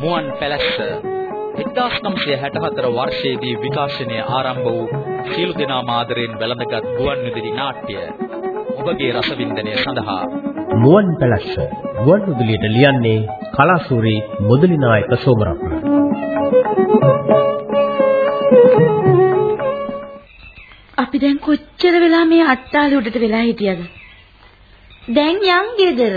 මුවන් පැලැස්ස 1964 වර්ෂයේදී විකාශනය ආරම්භ වූ සියලු දෙනා මාදරෙන් වැළඳගත් ගුවන් විදුලි නාට්‍ය ඔබගේ රසවින්දනය සඳහා මුවන් පැලැස්ස ගුවන් විදුලියට ලියන්නේ කලාසූරි මුදලි නායක සෝමරත්න අපි දැන් කොච්චර වෙලා මේ අට්ටාලේ උඩට වෙලා හිටියද? දැන් යන් ගෙදර.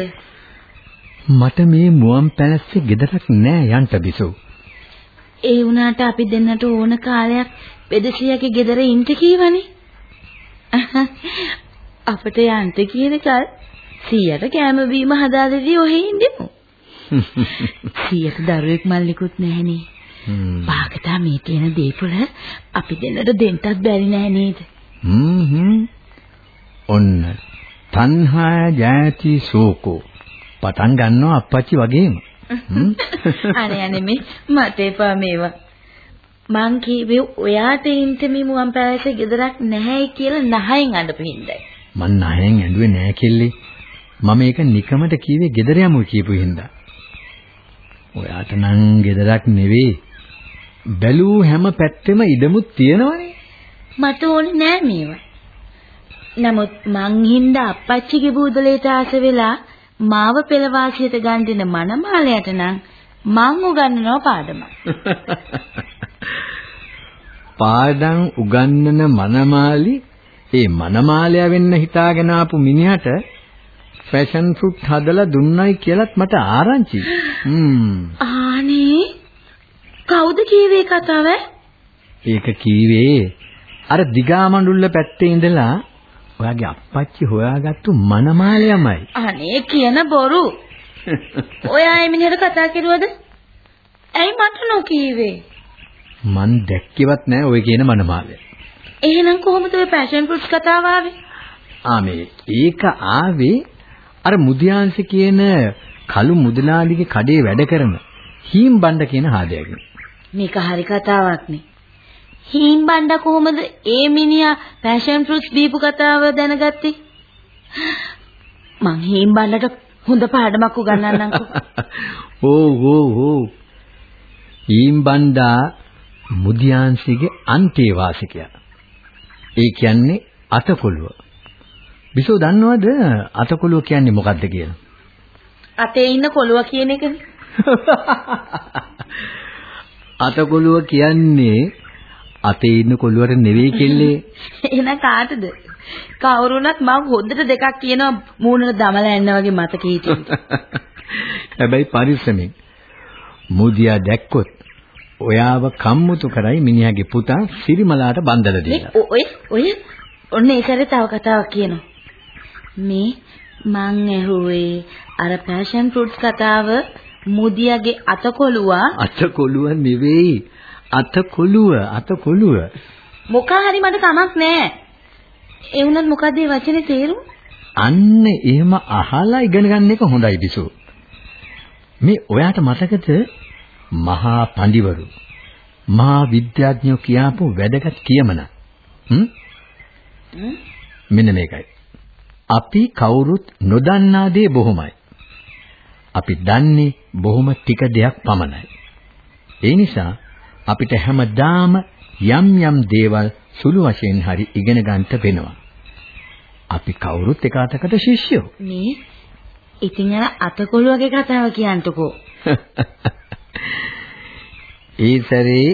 මට මේ මුවන් පැලස්සේ ගෙදරක් නෑ යන්න බිසෝ. ඒ වුණාට අපි දෙන්නට ඕන කාලයක් පෙදසියගේ ගෙදර ඉන්න කීවනේ. අපිට යන්න කියනකල් සීයට කැම බීම හදාදෙදී ඔහෙ ඉඳිමු. සීයට දරුවෙක් මල්ලිකුත් නැහනේ. පාකටා මේ තියෙන දේපොළ අපි දෙන්නට දෙන්නත් බැරි නෑ නේද? හ්ම් ඔන්න තණ්හා ජාති සෝකෝ පටන් ගන්නවා අප්පච්චි වගේම. අනේ අනේ මේ මට එපා මේවා. මං කීවේ ඔයාට ඉන්න මේ මුවන් පැලසේ ගෙදරක් නැහැයි කියලා නහයෙන් අඬපු හින්දායි. මං නහයෙන් ඇඬුවේ නෑ කෙල්ලේ. මම ඒක නිකමට කීවේ ගෙදර යමු කියපු හින්දා. ඔයාට නම් ගෙදරක් නෙවෙයි. බැලූ හැම පැත්තෙම ඉඩමුත් තියෙනවනේ. මට ඕනේ නෑ මේවා. නමුත් මං හින්දා අප්පච්චිගේ බූදලේට ආස වෙලා මාව පෙළවාසියට ගන් දෙන මනමාලයට නම් මං උගන්වනවා පාඩම. පාඩම් උගන්වන මනමාලි ඒ මනමාලයා වෙන්න හිතාගෙන ආපු මිනිහට ෆැෂන් ෆෘට් හදලා දුන්නයි කියලත් මට ආරංචි. හ්ම්. ආනේ කවුද කීවේ කතාව? ඒක කීවේ අර දිගාමඬුල්ල පැත්තේ ඉඳලා ඔයාගේ අප්පච්චි හොයාගත්තු මනමාලයමයි. අනේ කියන බොරු. ඔයා ඒ මිනිහට කතා කරුවද? ඇයි මට නොකීවේ? මන් දැක්කේවත් නෑ ඔය කියන මනමාලය. එහෙනම් කොහොමද ඔය පැෂන් ෆෘට්ස් කතාව ආවේ? ආ මේ ඒක ආවේ අර මුදියාංශ කියන කළු මුදලාලිගේ කඩේ වැඩ කරන හීම් බණ්ඩ කියන හාදයකින්. මේක හරි කතාවක් නේ. හීම් බණ්ඩ කොහොමද ඒ මිනිහා පැෂන් ෆෘට්ස් දීපු කතාව දැනගත්තේ? මං හීම් බණ්ඩට හොඳ පාඩමක් උගන්වන්නම්කෝ. ඕ ඕ ඕ. හීම් බණ්ඩා මුදියාන්සිගේ අන්තේවාසිකයා. ඒ කියන්නේ අතකොළුව. බිසෝ දන්නවද අතකොළුව කියන්නේ මොකක්ද කියලා? අතේ ඉන්න කොළුව කියන එකනේ. අතකොළුව කියන්නේ අතේ ඉන්න කොළුවට නෙවෙයි කෙල්ලේ. එහෙනම් කාටද? කවුරුණත් මම හොද්දට දෙකක් කියනවා මූණට දමලා යන්න වගේ මතක හිටින්න. හැබැයි පරිස්සමෙන්. මුදියා දැක්කොත් ඔයාව කම්මුතු කරයි මිනිහාගේ පුතා සිරිමලාට බන්දලා දීලා. ඔය ඔය ඔන්න ඒකරේ තව කතාවක් කියනවා. මේ මං ඇහුවේ අර පැෂන් ෆෘට්ස් කතාව මුදියාගේ අතකොළුවා අතකොළුව නෙවෙයි අතකොළුව අතකොළුව. මොකා හරි මට කමක් නෑ ඒ වුණත් මොකද මේ වචනේ තේරුම? අන්න එහෙම අහලා ඉගෙන ගන්න එක හොඳයි බිසෝ මේ ඔයාට මතකද මහා පඬිවරු මහා විද්‍යාඥයෝ කියාපු වැදගත් කියමන? හ්ම්? මෙන්න මේකයි. අපි කවුරුත් නොදන්නා දේ බොහොමයි. අපි දන්නේ බොහොම ටික දෙයක් පමණයි. ඒ නිසා අපිට හැමදාම යම් යම් දේවල් සුළු වශයෙන් හරි ඉගෙන ගන්නට වෙනවා. අපි කවුරුත් එක අතකට ශිෂ්‍යයෝ. මේ ඉතින් අර අතකොළුවගේ කතාව කියන්නකෝ. ඒ සැරේ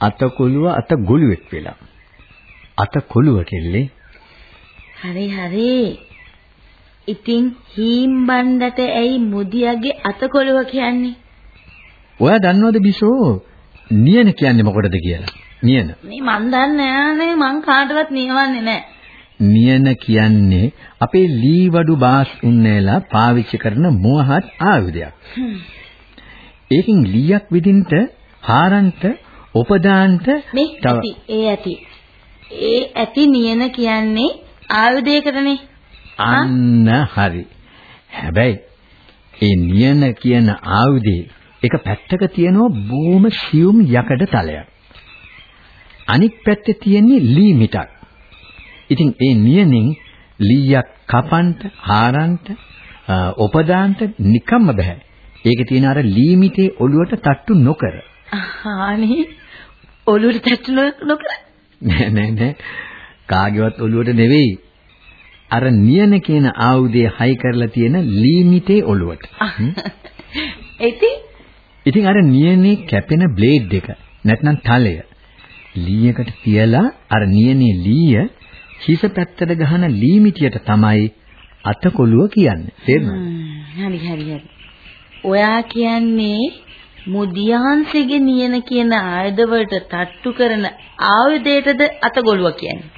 අතකොළුව අත ගොළුෙක් වෙලා. අතකොළුව කෙල්ලේ. හරි හරි. ඉතින් හීම් බණ්ඩට ඇයි මුදියාගේ අතකොළුව කියන්නේ? ඔයා දන්නවද බිසෝ නියන කියන්නේ මොකටද කියලා? නියන. මේ මන් දන්නේ නෑනේ මං කාටවත් නියවන්නේ නෑ. නියන කියන්නේ අපේ ලී වඩු බාස් උන්නේලා පාවිච්චි කරන මොහත් ආයුධයක්. ඒකෙන් ලීයක් විදින්ට හාරන්ට උපදාන්ට මේ ඇති ඒ ඇති. ඒ ඇති නියන කියන්නේ ආයුධයකටනේ. අන්න හරි. හැබැයි ඒ නියන කියන ආයුධේ එක පැත්තක තියෙනවා බොහොම සියුම් යකඩ තලයක්. අනික් පැත්තේ තියෙන්නේ ලී මිටක්. ඉතින් ඒ නියනෙන් ලීයක් කපන්ට, හාරන්ට, උපදාන්ට නිකම්ම බෑ. ඒකේ තියෙන අර ලීමිතේ ඔළුවට තට්ටු නොකර. අනේ ඔළුවට තට්ටු නොකර නෑ නෑ නෑ. කාගේවත් ඔළුවට නෙවෙයි. අර නියන කියන ආයුධය හයි කරලා තියෙන ලීමිතේ ඔළුවට. ඉතින් ඉතින් අර නියනේ කැපෙන බ්ලේඩ් එක නැත්නම් තලය ලීයකට තියලා අර නියනේ ලීය හිස පැත්තට ගහන ලීමිටියට තමයි අතකොළුව කියන්නේ. තේරුණාද? හරි හරි හරි. ඔයා කියන්නේ මුදියහන්සේගේ නියන කියන ආයුධ වලට තට්ටු කරන ආයුධයටද අතගොළුව කියන්නේ.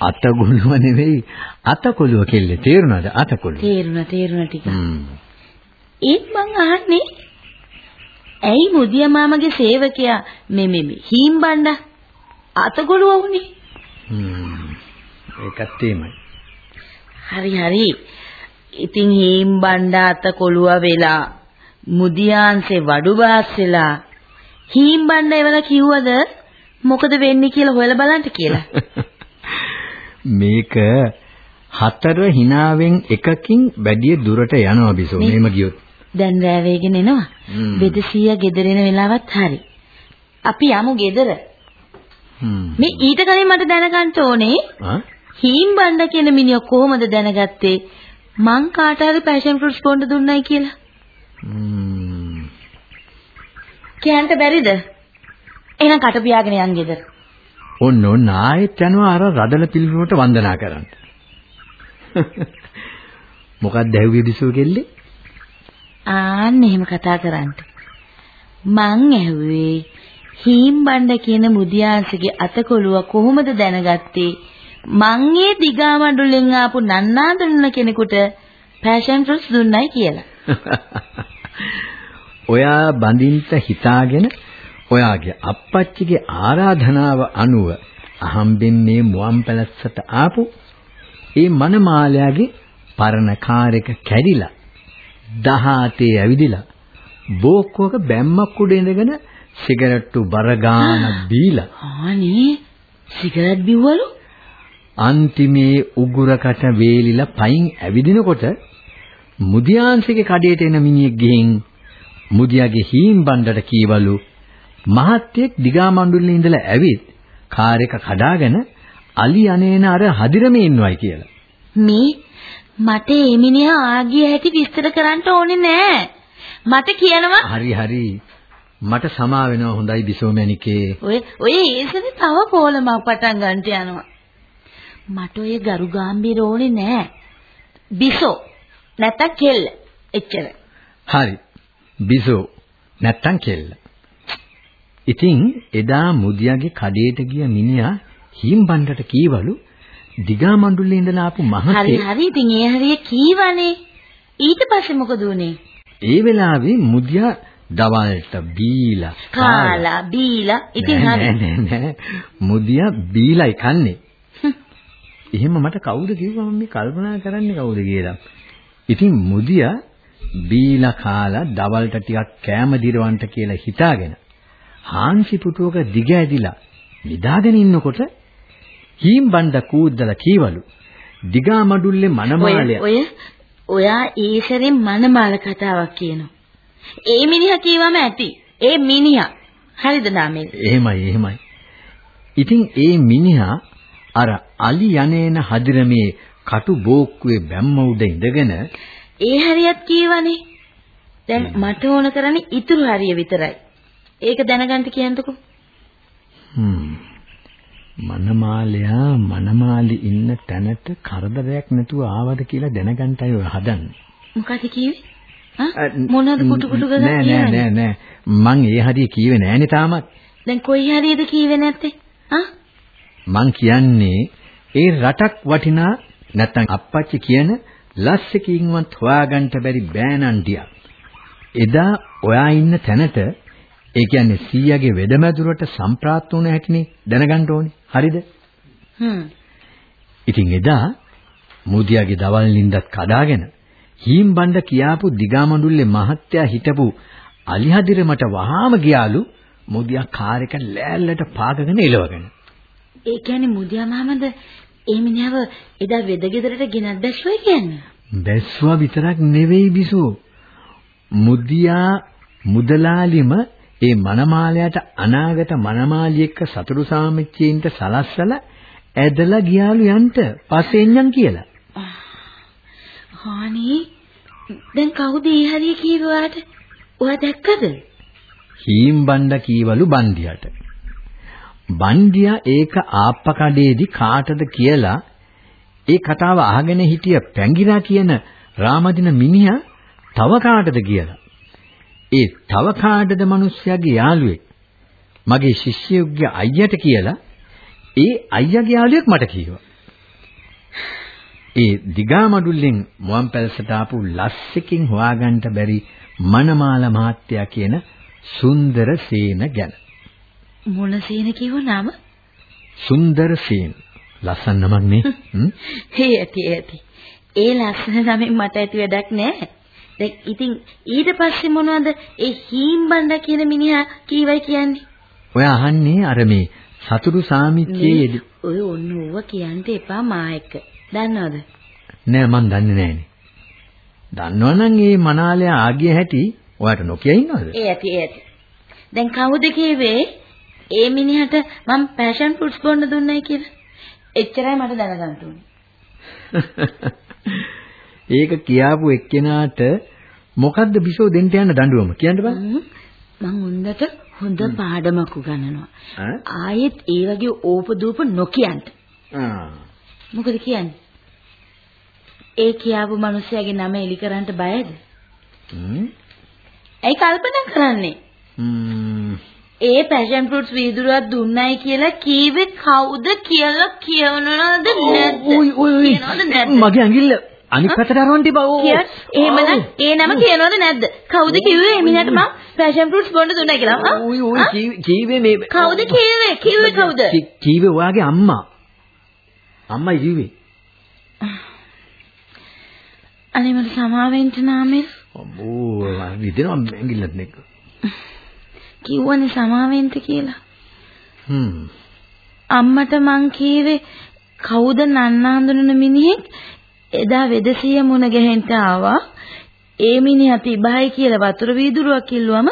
අතගොළුව නෙවෙයි අතකොළුව කෙල්ලේ තේරුණාද? අතකොළුව. තේරුණා තේරුණා ටික. ඒත් මං අහන්නේ ඇයි මුදිය මාමගේ සේවකයා මේ මේ හීම්බණ්ඩ අතගොළුව වුනේ? හ්ම්. ඒකත් එහෙමයි. හරි හරි. ඉතින් හීම්බණ්ඩ අතකොළුව වෙලා මුදියාන්සේ වඩුබාස් වෙලා හීම්බණ්ඩ එවලා කිව්වද මොකද වෙන්නේ කියලා හොයලා බලන්න කියලා. මේක හතර හිනාවෙන් එකකින් වැඩි දුරට යනවා බිසෝ. මේම ගියොත්. දැන් රෑ වේගෙන එනවා. බෙදසියා ගෙදර එන වෙලාවත් හරි. අපි යමු ගෙදර. මේ ඊට කලින් මට දැනගන්න ඕනේ හීම් බණ්ඩ කියන මිනිහ කොහොමද දැනගත්තේ මං කාට හරි පැෂන් ෆෘට්ස් බොන්න දුන්නයි කියලා? කියන්න බැරිද? එහෙනම් කට පියාගෙන යන් ගෙදර. ඔන්න ඔන්න ආයෙත් යනවා අර රදල පිළිරුවට වන්දනා කරන්න. මොකක්ද ඇහුවේ බිසෝ කෙල්ලේ? ආන්න එහෙම කතා කරන්න. මං ඇහුවේ හීම් බණ්ඩ කියන මුදියාංශගේ අතකොළුව කොහොමද දැනගත්තේ? මං ඒ දිගාමඩුලෙන් ආපු නන්නා දුන්න කෙනෙකුට පැෂන් ෆෘට්ස් දුන්නයි කියලා. ඔයා බඳින්ට හිතාගෙන ඔයාගේ අප්පච්චිගේ ආරාධනාව අනුව අහම්බෙන් මේ මුවන් පැලැස්සට ආපු ඒ මනමාලයාගේ පරණ කාර් එක කැඩිලා 18 ඇවිදිලා බෝක්කුවක බැම්මක් උඩ ඉඳගෙන සිගරට්ටු බර ගානක් බීලා අනේ සිගරට් බිව්වලු අන්තිමේ උගුරකට වේලිලා පයින් ඇවිදිනකොට මුදියාන්සේගේ කඩේට එන මිනිහෙක් ගිහින් මුදියාගේ හීම් බණ්ඩට කීවලු මහත්යෙක් දිගාමණ්ඩුල්ලේ ඉඳලා ඇවිත් කාර් එක කඩාගෙන අලි අනේන අර හදිරමේ ඉන්නවයි කියලා. මේ මට මේ මිනිහා ආගිය හැටි විස්තර කරන්න ඕනේ නෑ. මට කියනවා හරි හරි. මට සමා වෙනවා හොඳයි බිසෝමැණිකේ. ඔය ඔය ඒසනේ තව පොලමක් පටන් ගන්නට යනවා. මට ඔය ගරු ගාම්භීර ඕනේ නෑ. බිසෝ නැත්තම් කෙල්ල. එච්චර. හරි. බිසෝ නැත්තම් කෙල්ල. ඉතින් එදා මුදියාගේ කඩේට ගිය මිනිහා හිම් බණ්ඩට කීවලු දිගා මණ්ඩුල්ලේ ඉඳලා ආපු මහත්තයෙක් හරි හරි. ඉතින් ඒ හරිය කීවනේ. ඊට පස්සේ මොකද උනේ ඒ වෙලාවේ මුදියා දවල්ට බීලා කාලා බීලා. ඉතින් හරි. මුදියා බීලායි කන්නේ එහෙම මට කවුද කිව්වම මේ කල්පනා කරන්නේ කවුද කියලා. ඉතින් මුදියා බීලා කාලා දවල්ට ටිකක් කෑම දිරවන්න කියලා හිතාගෙන හාන්සි පුටුවක දිග ඇදිලා නිදාගෙන ඉන්නකොට හීම් බණ්ඩ කූද්දලා කීවලු දිගා මඩුල්ලේ මනමාලය ඔය ඔයා ඊසරෙන් මනමාල කතාවක් කියනවා. ඒ මිනිහා කීවම ඇති. ඒ මිනිහා. හරිද නාමල්? එහෙමයි එහෙමයි. ඉතින් ඒ මිනිහා අර අලි යන්නේන හදිරමේ කටු බෝක්කුවේ බැම්ම උඩ ඉඳගෙන ඒ හරියත් කීවනේ. දැන් මට ඕන කරන්නේ ඉතුරු හරිය විතරයි. ඒක දැනගන්න කියන්නකෝ. හ්ම්. මනමාලයා මනමාලි ඉන්න තැනට කරදරයක් නැතුව ආවද කියලා දැනගන්නයි ඔය හදන්නේ. මොකද කිව්වේ? ආ මොනවද කුටු කුටු ගගා නෑ නෑ නෑ නෑ මං ඒ හරිය කීවේ නෑනේ තාමත්. දැන් කොයි හරියද කීවේ නැත්තේ? ආ මං කියන්නේ ඒ රටක් වටිනා නැත්තම් අප්පච්චි කියන ලස්සකින්වත් හොයාගන්න බැරි බෑනන්ඩියා. එදා ඔයා ඉන්න තැනට ඒ කියන්නේ සීයාගේ වෙදමැදුරට සම්ප්‍රාප්ත වුණ හැටිනේ දැනගන්න ඕනේ. හරිද? හ්ම්. ඉතින් එදා මුදියාගේ දවල් නින්දත් කඩාගෙන හීම් බණ්ඩ කියාපු දිගාමඬුල්ලේ මහත්තයා හිටපු අලිහදිරමට වහාම ගියාලු මුදියා කාර් එක ලෑල්ලට පාගගෙන එලවගෙන. ඒ කියන්නේ මුදියා මාමද ඒ මිනිහව එදා වෙදගෙදරට ගෙනත් දැස්සුවයි කියන්නේ. බැස්සුවා විතරක් නෙවෙයි බිසෝ. මුදියා මුදලාලිම ඒ මනමාලයට අනාගත මනමාලි එක්ක සතුරු සාමිච්චීන්ට සලස්සලා ඇදලා ගියාලු යන්ට පස්සේ එන්නම් කියලා. හානි දැන් කවුද ඒ හරිය කීවාට? ඔයා දැක්කද? හීම් බණ්ඩ කීවලු බණ්ඩියට. බණ්ඩියා ඒක ආප්පකඩේදී කාටද කියලා ඒ කතාව අහගෙන හිටිය පැංගිරා කියන රාමදින මිනිහා තව කාටද කියලා. ඒ තව කාටද මිනිස්සයාගේ යාළුවෙක් මගේ ශිෂ්‍යයෙකුගේ අයියට කියලා ඒ අයියාගේ යාළුවෙක් මට කිව්වා. ඒ දිගා මඩුල්ලෙන් මුවන් පැලසට ආපු ලස්සකින් හොයාගන්න බැරි මනමාල මහත්තයා කියන සුන්දර සේන ගැන. මොන සේන කිව්ව නම? සුන්දර සේන. ලස්සන නමක් නේ. හේ ඇති ඇති. ඒ ලස්සන නමෙන් මට ඇති වැඩක් නෑ. දැන් ඉතින් ඊට පස්සේ මොනවද ඒ හීම් බණ්ඩ කියන මිනිහා කීවයි කියන්නේ? ඔය අහන්නේ අර මේ සතුරු සාමිච්චයේ ඔය ඔන්න ඕව කියන්න එපා මා එක්ක. දන්නවද? නෑ මන් දන්නේ නෑනේ. දන්නවනම් ඒ මනාලයා ආගිය හැටි ඔයාට නොකිය ඉන්නවද? ඒ ඇති ඒ ඇති. දැන් කවුද කිව්වේ ඒ මිනිහට මම පැෂන් ෆෘට්ස් බොන්න දුන්නයි කියලා? එච්චරයි මට දැනගන්න ඕනේ. ඒක කියාපු එක්කෙනාට මොකද්ද බිසෝ දෙන්න යන දඬුවම කියන්න බෑ. මං උන්දට හොඳ පාඩමක් උගන්වනවා. ආයෙත් ඒ වගේ ඕපදූප නොකියන්ට. මොකද කියන්නේ? ඒ කියාපු මිනිහයාගේ නම එලි කරන්න බයද? ඇයි කල්පනා කරන්නේ? ඒ පැෂන් ෆෘට්ස් වීදුරුවක් දුන්නයි කියලා කීවේ කවුද කියලා කියවනවද නැද්ද? ඔයි ඔයි මගේ ඇඟිල්ල අනිත් පැත්තට අරවන්න තිබා ඕ. එහෙමනම් ඒ නම කියනවද නැද්ද? කවුද කිව්වේ එමිණට මම පැෂන් ෆෘට්ස් බොන්න දුන්නා කියලා? ඔයි ඔයි කීවේ මේ කවුද කිව්වේ? කිව්වේ කවුද? කීවේ ඔයාගේ අම්මා. අම්මයි කිව්වේ. අනේ මට සමාවෙන්න නාමෙල්. අම්මෝ විදිනවා ඇඟිල්ලත් නෙක්ක. කිව්වනේ සමාවෙන්න කියලා. හ්ම්. අම්මට මං කීවේ කවුද නන්න හඳුනන මිනිහෙක් එදා වෙදසිය මුණ ගැහෙන්න ආවා. ඒ මිනිහා තිබහයි කියලා වතුර වීදුරුවක් කිල්ලුවම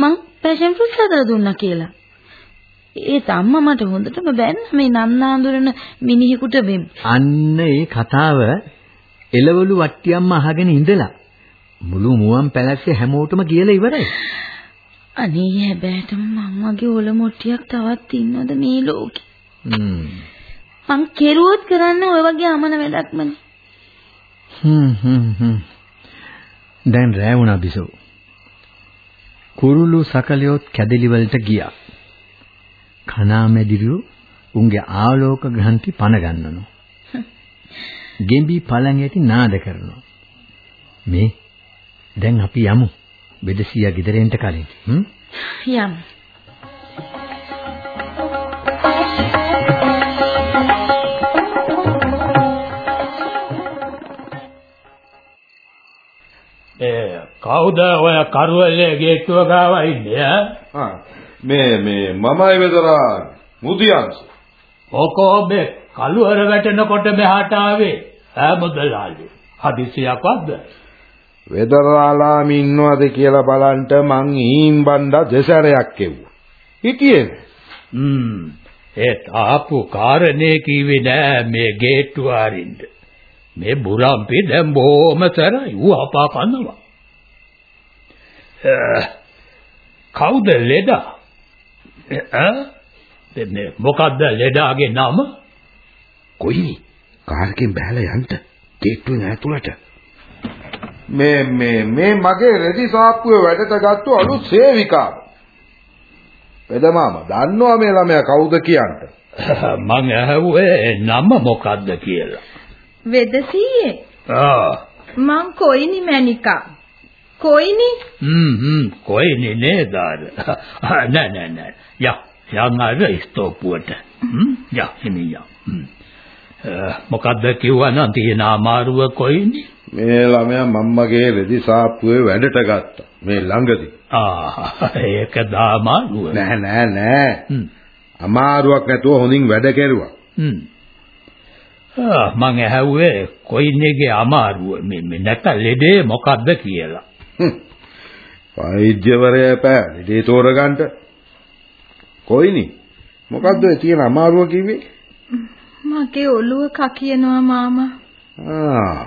මං පැෂන් ෆෘට්ස් හදලා දුන්නා කියලා. ඒත් අම්මා මට හොඳටම බැන්න මේ නන්නාඳුරන මිනිහෙකුට මේ අන්න ඒ කතාව එළවලු වට්ටියම්ම අහගෙන ඉඳලා මුළු මුවන් පැලැස්සේ හැමෝටම කියලා ඉවරයි. අනේ හැබැයිටම මං වගේ ඔල මොට්ටියක් තවත් ඉන්නවද මේ ලෝකේ? හ්ම්. මං කෙරුවොත් කරන්න ඔය වගේ අමන වැඩක්මනේ. හ්ම් හ්ම් හ්ම්. දැන් රෑ වුණා බිසෝ. කුරුළු සකලියොත් කැදලි වලට ගියා. කනාමැදිරියු උන්ගේ ආලෝක ග්‍රන්ථි පන ගන්නනෝ. ගෙම්බි පළඟැටි නාද කරනවා. මේ දැන් අපි යමු. බෙදසියා ගෙදරෙන්ට කලින්. හ්ම්? යමු. කවුද ඔය කරුවලේ ගේට්ටුව ගාව ඉන්නේ ඈ? මේ මේ මමයි වෙදරා මුදියන්ස්. ඔකෝ මේ කළුවර වැටෙනකොට මෙහාට ආවේ ඈ මුදලාලි. හදිසියක්වත්ද? වෙදරාලාම ඉන්නවද කියලා බලන්ට මං ඊම් බණ්ඩා දෙසරයක් කෙව්වා. හිටියේ හ්ම්. ඒ තාපු කාරණේ කිව්වේ නෑ මේ ගේට්ටුව අරින්න. මේ බුරම්පි දැන් බොහොම තරයි ඌ අපා කනවා. කවුද ලෙඩා? ඈ? දෙන්නේ මොකද්ද ලෙඩාගේ නම? කොයි කාර්කෙන් බහැලා යන්න ගේට්ටුවෙන් ඇතුළට. මේ මේ මේ මගේ රෙදි සාප්පුවේ වැඩට ගත්තු අලුත් සේවිකාව. වෙදමාම දන්නවා මේ ළමයා කවුද කියන්න. මං ඇහුවේ නම මොකද්ද කියලා. වෙදසීයේ ආ. මං කොයිනි මැනිකා කොයිනි? හ්ම් හ්ම්. කොයිනේ නේද අර? නෑ නෑ නෑ. යා යන් අර ස්තෝපුවට. හ්ම් යා හිමියා හ්ම්. මොකද්ද කිව්වනම් තියෙන අමාරුව කොයිනේ? මේ ළමයා මම්මගේ රෙදි සාප්පුවේ වැඩට ගත්තා. මේ ළඟදී. ආ ඒක දාමාරුව. නෑ නෑ නෑ. හ්ම්. අමාරුවක් නැතුව හොඳින් වැඩ කෙරුවා. මං ඇහුවේ කොයින්නේගේ අමාරුව මේ නැත්නම් ලෙඩේ මොකද්ද කියලා. වෛද්‍යවරයා පෑ ලෙඩේ තෝරගන්න. කොයිනි? මොකද්ද ඔය තියෙන අමාරුව කිව්වේ? මගේ ඔළුව කකියනවා මාමා. ආ.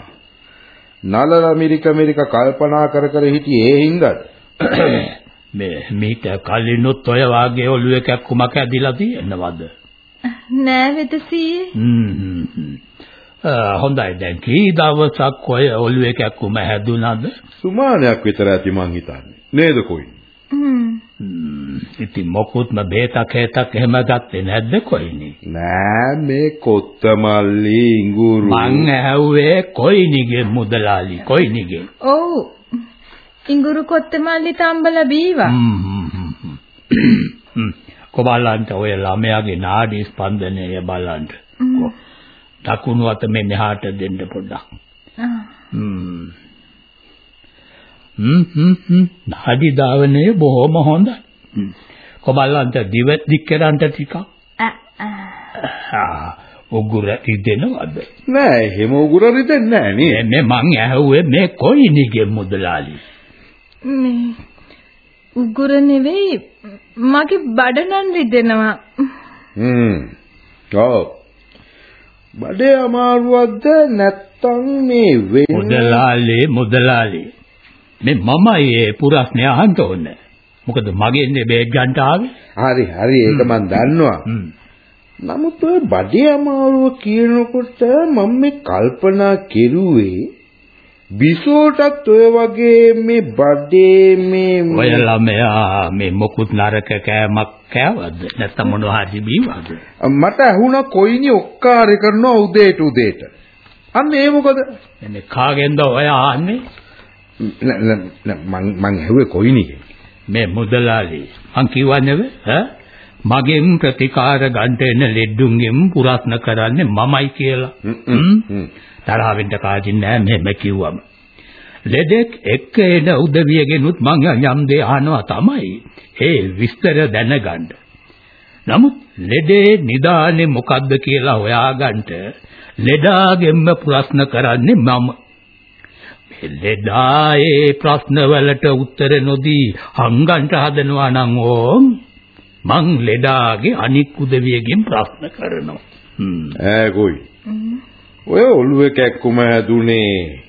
නලල මිරික මිරික කල්පනා කර කර හිටියේ ඒ හින්දාද? මේ මීට කලිනුත් ඔය වාගේ ඔළුව එකක් කුමක් ඇදිලා තියෙනවද? නෑ වෙදසීයේ. හ්ම් හ්ම්. ආ හොඳයි දැන් කී දවසක් ඔය ඔළුව එකක් කුම හැදුනද? සුමානයක් විතර ඇති මං හිතන්නේ. නේද කොයිනි? හ්ම්. හ්ම් ඉතින් මොකුත්ම බේතක් හේතක් එහෙම ගත්තේ නැද්ද කොයිනේ? නෑ මේ කොත්තමල්ලි ඉඟුරු මං ඇහුවේ කොයිනිගේ මුදලාලි කොයිනිගේ? ඔව්. ඉඟුරු කොත්තමල්ලි තම්බල බීවා. හ්ම් හ්ම් හ්ම් හ්ම්. කොබලන්ට ඔය ළමයාගේ නාඩි ස්පන්දනය බලන්න. කො- දකුණු අත මෙහාට දෙන්න පොඩ්ඩක්. හ්ම්. හ්ම් හ්ම් හ්ම්. නාඩි ධාවනය බොහොම හොඳයි. කොබලන්ට දිව දික් කරන්ට ටිකක්. උගුර ඉදෙනවද? නෑ එහෙම උගුර රිදෙන්නේ නෑ නේ. මේ මං ඇහුවේ මේ කොයිනිගේ මුදලාලි. මේ උගුර නෙවෙයි මගේ බඩ නම් රිදෙනවා. හ්ම්. ඔව්. බඩේ අමාරුවක්ද නැත්තම් මේ වෙන මුදලාලි මුදලාලි. මේ මමයි ඒ පුරස්නේ අහන්න ඕනේ. මොකද මගේ ඉන්නේ බේග් ගන්න ආවේ. හරි හරි ඒක මන් දන්නවා. හ්ම්. නමුත් ඔය බඩේ අමාරුව කියනකොට මම මේ කල්පනා කෙරුවේ බිසෝටත් ඔය වගේ මේ බඩේ මේ ඔය ළමයා මේ මොකුත් නරක කෑමක් කෑවද? නැත්නම් මොනවා හරි බීවද? මට ඇහුණා කොයිනි ඔක්කාරය කරනවා උදේට උදේට. අන්න ඒ මොකද? මේ කාගෙන්ද ඔය ආන්නේ? නෑ, නෑ, මං මං ඇහුවේ කොයිනිගෙන්. මේ මුදලාලි. මං කිව්වනේ ඈ මගෙන් ප්‍රතිකාර ගන්න ලෙඩුන්ගෙන් පුරස්න කරන්නේ මමයි කියලා. හ්ම්. තරහින් කාජින් නෑ මෙහෙම කිව්වම. ලෙඩෙක් එක්ක එන උදවියගෙනුත් මං යම් දේ අහනවා තමයි. ඒ විස්තර දැනගන්න. නමුත් ලෙඩේ නිදානේ මොකද්ද කියලා හොයාගන්න ලෙඩාගෙන්ම ප්‍රශ්න කරන්නේ මම. මේ ලෙඩා ඒ ප්‍රශ්න වලට උත්තර නොදී හංගන්ට හදනවා නම් ඕම් මං ලෙඩාගේ අනික් උදවියගෙන් ප්‍රශ්න කරනවා. හ්ම්. ඈ කොයි. ඔය ඔළුවේ කැක්කුම හැදුනේ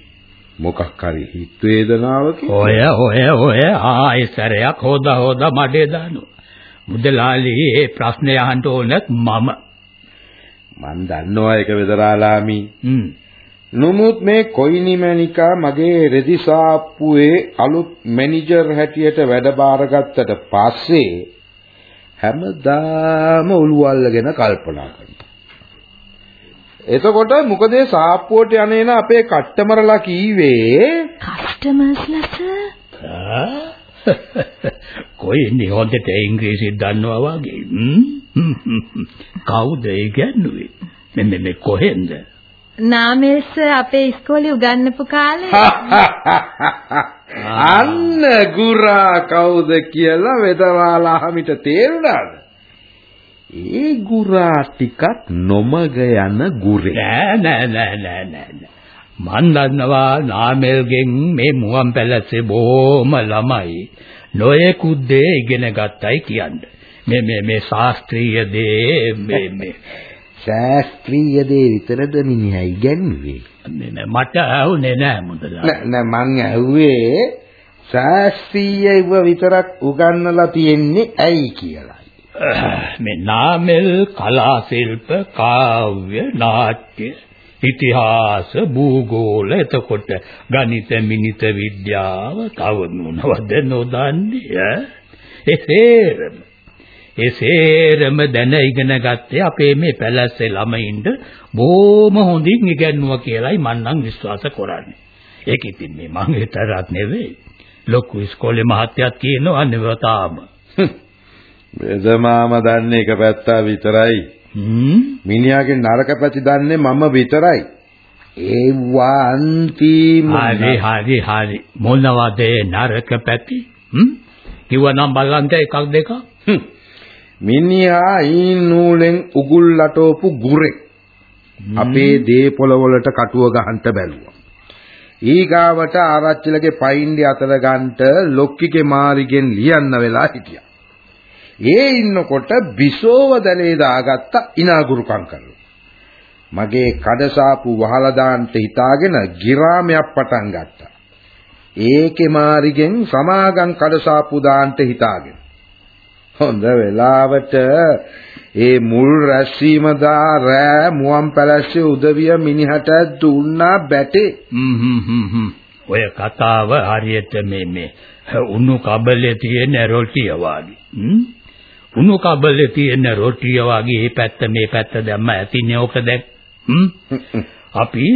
මොකක් හරි හිත වේදනාවකින්. ඔය ඔය ඔය ආයෙසරයක් හොද හොද මඩේ දානවා. මුදලාලි ඒ ප්‍රශ්නේ අහන්න ඕනත් මම. මන් දන්නවා ඒක වෙදරාලාමි. හ්ම්. නමුත් මේ කොයිනි මැනිකා මගේ රෙදි සාප්පුවේ අලුත් මැනේජර් හැටියට වැඩ බාරගත්තට පස්සේ හැමදාම ඔළුව අල්ලගෙන කල්පනා කරනවා. එතකොට මොකද ඒ සාප්පුවට යන්නේන අපේ කට්ටමරලා කීවේ කස්ටමර්ස්ලා සර් කොයින්නේ හොඳට ඉංග්‍රීසි දන්නවා වගේ. කවුද ඒ කියන්නේ? මෙන්න මේ කොහෙන්ද? නාමේස් අපේ ඉස්කෝලේ උගන්වපු කාලේ අන්න ගුරා කවුද කියලා වෙදවාලාහමිට තේරුණාද? ඒ ගුරා ටිකක් නොමග යන ගුරේ. නෑ නෑ නෑ නෑ නෑ. මන් දන්නවා නාමල්ගෙන් මේ මුවන් පැලසේ බොහොම ළමයි නොයෙකුත් දේ ඉගෙන ගත්තයි කියන්නේ. මේ මේ මේ ශාස්ත්‍රීය දේ මේ මේ ශාස්ත්‍රීය දේ විතරද මිනිහා ඉගැන්වුවේ? මේ මේ මට ඇහුනේ නෑ මුදලා. නෑ නෑ මං ඇහුවේ ශාස්ත්‍රීයව විතරක් උගන්වලා තියෙන්නේ ඇයි කියලා. මේ නාමල් කලා ශිල්ප කාව්‍ය නාට්‍ය ඉතිහාස භූගෝල එතකොට ගණිත මිනිත විද්‍යාව තව මොනවද නොදන්නේ ඈ එසේරම එසේරම දැන ඉගෙන ගත්තේ අපේ මේ පැලැස්සේ ළමයින්ට බොහොම හොඳින් ඉගෙනුවා කියලායි මම නම් විශ්වාස කරන්නේ. ඒක ඉතින් මේ මං විතරක් නෙවෙයි. ලොකු ඉස්කෝලේ මහත්තයාත් කියනවා නෙවතාම වෙදමාම දන්නේ එක පැත්ත විතරයි. මිනිහාගේ නරක පැති දන්නේ මම විතරයි. ඒවා අන්තිම හරි හරි හරි. මොනවද ඒ නරක පැති? හ්ම්. කිව්වනම් බලන්න එකක් දෙකක්. හ්ම්. මිනිහා ඊ නූලෙන් උගුල් ලටවපු ගුරෙක්. අපේ දේපොළ වලට කටුව ගහන්න බැලුවා. ඊගාවට ආරච්චිලගේ පයින්ඩි අතර ගන්නට ලොක්කිගේ මාරිගෙන් ලියන්න වෙලා හිටියා. ඒ ඉන්නකොට බිසෝව දැලේ දාගත්ත ඉනාගුරුකම් කරලා. මගේ කඩසාපු වහලා දාන්න හිතාගෙන ගිරාමයක් පටන් ගත්තා. ඒකේ මාරිගෙන් සමාගම් කඩසාපු දාන්න හිතාගෙන. හොඳ වෙලාවට ඒ මුල් රැස්වීම දා රෑ මුවන් පැලැස්සේ උදවිය මිනිහට දුන්නා බැටේ. ඔය කතාව හරියට මේ මේ උණු කබලේ තියෙන රොටිය වගේ. උණු කබලේ තියෙන රොටිය වගේ මේ පැත්ත මේ පැත්ත දැම්ම ඇතිනේ ඔක දැන්. අපි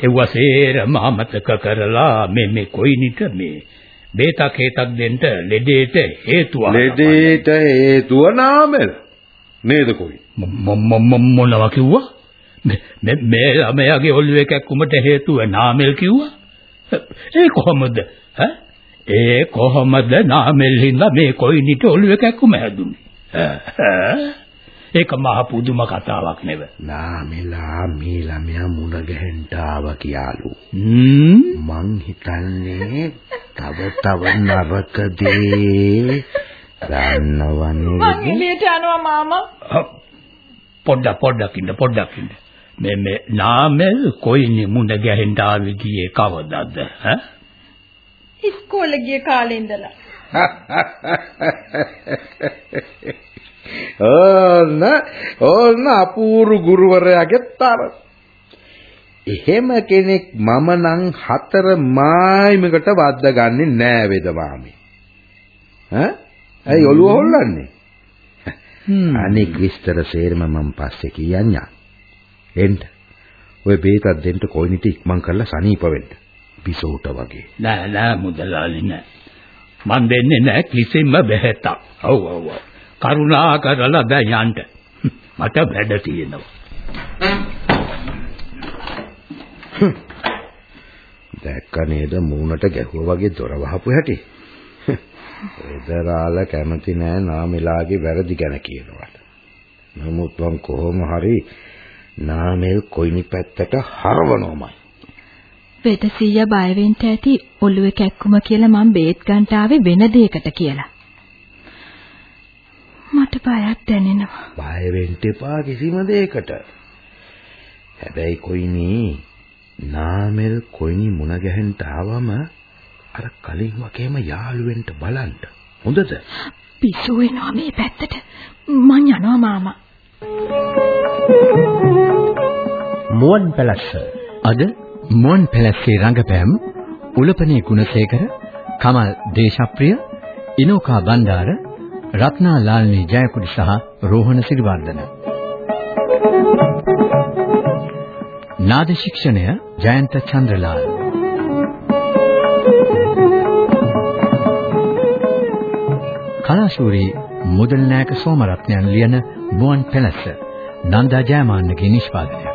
එවසේරම අමතක කරලා මේ මේ කොයිනිට මේ බේතක් හේතක් දෙන්න ලෙඩේට හේතුව ලෙඩේට හේතුව නාමෙල නේද කොයි? මොනවා කිව්වා? මේ මේ ළමයාගේ ඔළුවේ කැක්කුමට හේතුව නාමෙල් කිව්වා. ඒ කොහොමද? ඈ? ඒ කොහොමද නාමෙල් හින්දා මේ කොයිනිට ඔළුවේ කැක්කුම හැදුනේ ඒක මහ පුදුම කතාවක් නෙව. නාමෙලා මේ ළමයා මුණ ගැහෙන්න ආව කියාලු. මං හිතන්නේ තව තව නරක දේ ගන්නවන්නේ. මං එළියට යනවා මාමා. පොඩ්ඩක් පොඩ්ඩක් ඉන්න පොඩ්ඩක් ඉන්න. මේ මේ නාමල් කොයිනේ මුණ ගැහෙන්න ආවේ ගියේ කවදද ඈ? ඉස්කෝලේ ගිය කාලේ ඉඳලා. ඕන්න ඕන්න අපූරු ගුරුවරයාගේ තර. එහෙම කෙනෙක් මම නම් හතර මායිමකට වද්ද ගන්නෙ නෑ වේද මාමි. ඈ? ඇයි ඔළුව හොල්ලන්නේ? අනික් විස්තර සේරම මම පස්සේ කියන්නම්. එන්න. ඔය බේතක් දෙන්න කොයිනිට ඉක්මන් කරලා සනීප වෙන්න. පිසෝට වගේ. නෑ නෑ මුදලාලි නෑ. මන් දෙන්නේ නෑ කිසිම බෙහෙතක්. ඔව් ඔව් ඔව්. කරුණා කරලා දැන් යන්න. මට වැඩ තියෙනවා. දැක්ක නේද මූණට ගැහුවා වගේ දොර වහපු හැටි. එදරාල කැමති නෑ නාමෙලාගේ වැරදි ගැන කියනවට. නමුත් මං කොහොම හරි නාමෙල් කොයිනි පැත්තට හරවනවමයි. වෙද සීයා බය වෙන්න ඇති ඔළුවේ කැක්කුම කියලා මම බේත් ගන්නට ආවේ වෙන දෙයකට කියලා. මට බයක් දැනෙනවා. බය වෙන්න එපා කිසිම දෙයකට. හැබැයි කොයිනි නාමල් කොයිනි මුණ ගැහෙන්න ආවම අර කලින් වගේම යාළු වෙන්න බලන්න. හොඳද? පිස්සු වෙනවා මේ පැත්තට. මං යනවා මාමා. මුවන් පැලස්ස අද මුවන් පැලස්සේ රංගපෑම් උලපනේ ගුණසේකර කමල් දේශප්‍රිය ඉනෝකා බණ්ඩාර රත්නා ලාල්නී ජයකුඩි සහ රෝහණ සිරිවර්ධන. නාද ශික්ෂණය ජයන්ත චන්ද්‍රලාල්. කලාශූරී මුදල් නායක සෝමරත්නයන් ලියන මුවන් පැලස්ස නන්දා ජයමාන්නගේ නිෂ්පාදනය.